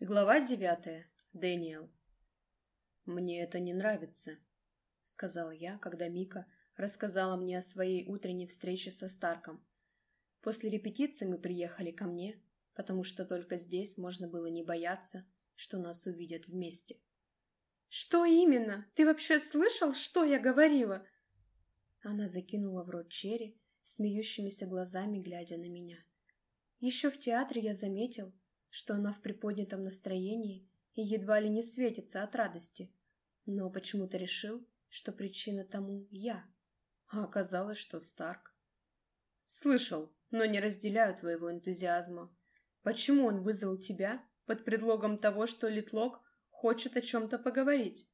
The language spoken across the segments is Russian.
Глава девятая. Дэниел. «Мне это не нравится», — сказала я, когда Мика рассказала мне о своей утренней встрече со Старком. После репетиции мы приехали ко мне, потому что только здесь можно было не бояться, что нас увидят вместе. «Что именно? Ты вообще слышал, что я говорила?» Она закинула в рот черри, смеющимися глазами глядя на меня. Еще в театре я заметил, что она в приподнятом настроении и едва ли не светится от радости, но почему-то решил, что причина тому я, а оказалось, что Старк. Слышал, но не разделяю твоего энтузиазма. Почему он вызвал тебя под предлогом того, что Литлок хочет о чем-то поговорить?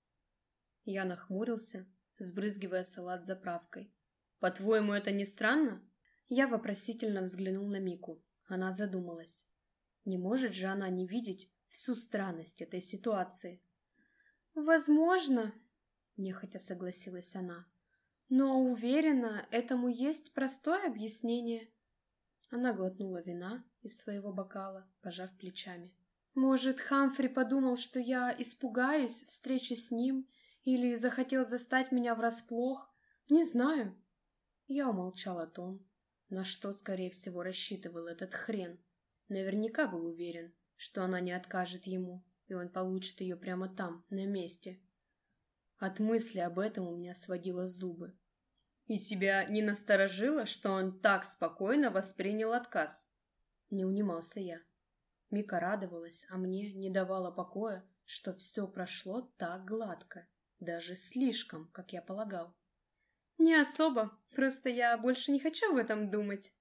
Я нахмурился, сбрызгивая салат заправкой. По-твоему, это не странно? Я вопросительно взглянул на Мику. Она задумалась. Не может же она не видеть всю странность этой ситуации? «Возможно», — нехотя согласилась она. «Но уверена, этому есть простое объяснение». Она глотнула вина из своего бокала, пожав плечами. «Может, Хамфри подумал, что я испугаюсь встречи с ним или захотел застать меня врасплох? Не знаю». Я умолчал о том, на что, скорее всего, рассчитывал этот хрен. Наверняка был уверен, что она не откажет ему, и он получит ее прямо там, на месте. От мысли об этом у меня сводило зубы. «И тебя не насторожило, что он так спокойно воспринял отказ?» Не унимался я. Мика радовалась, а мне не давала покоя, что все прошло так гладко, даже слишком, как я полагал. «Не особо, просто я больше не хочу об этом думать».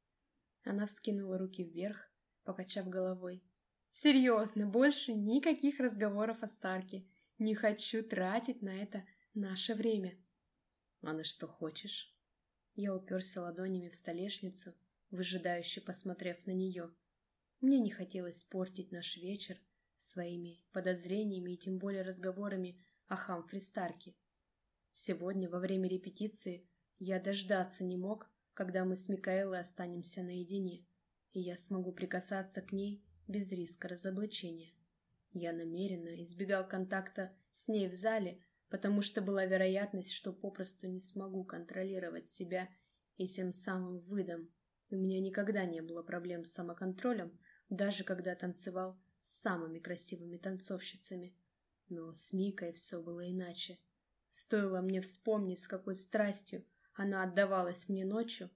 Она вскинула руки вверх, покачав головой. «Серьезно, больше никаких разговоров о Старке. Не хочу тратить на это наше время». «А на что хочешь?» Я уперся ладонями в столешницу, выжидающе посмотрев на нее. Мне не хотелось портить наш вечер своими подозрениями и тем более разговорами о Хамфри Старке. Сегодня, во время репетиции, я дождаться не мог, когда мы с Микаэлой останемся наедине и я смогу прикасаться к ней без риска разоблачения. Я намеренно избегал контакта с ней в зале, потому что была вероятность, что попросту не смогу контролировать себя и тем самым выдам. У меня никогда не было проблем с самоконтролем, даже когда танцевал с самыми красивыми танцовщицами. Но с Микой все было иначе. Стоило мне вспомнить, с какой страстью она отдавалась мне ночью,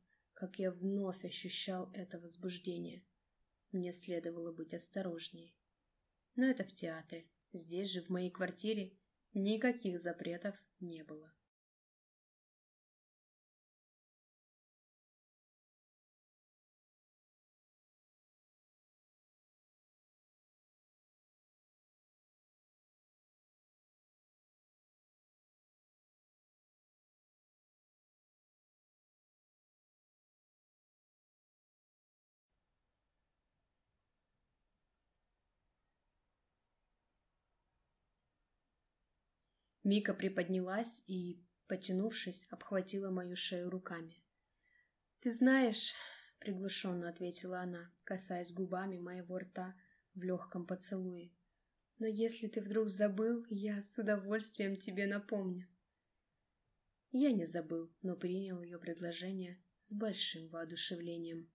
как я вновь ощущал это возбуждение. Мне следовало быть осторожнее. Но это в театре. Здесь же, в моей квартире, никаких запретов не было. Мика приподнялась и, потянувшись, обхватила мою шею руками. «Ты знаешь...» — приглушенно ответила она, касаясь губами моего рта в легком поцелуе. «Но если ты вдруг забыл, я с удовольствием тебе напомню». Я не забыл, но принял ее предложение с большим воодушевлением.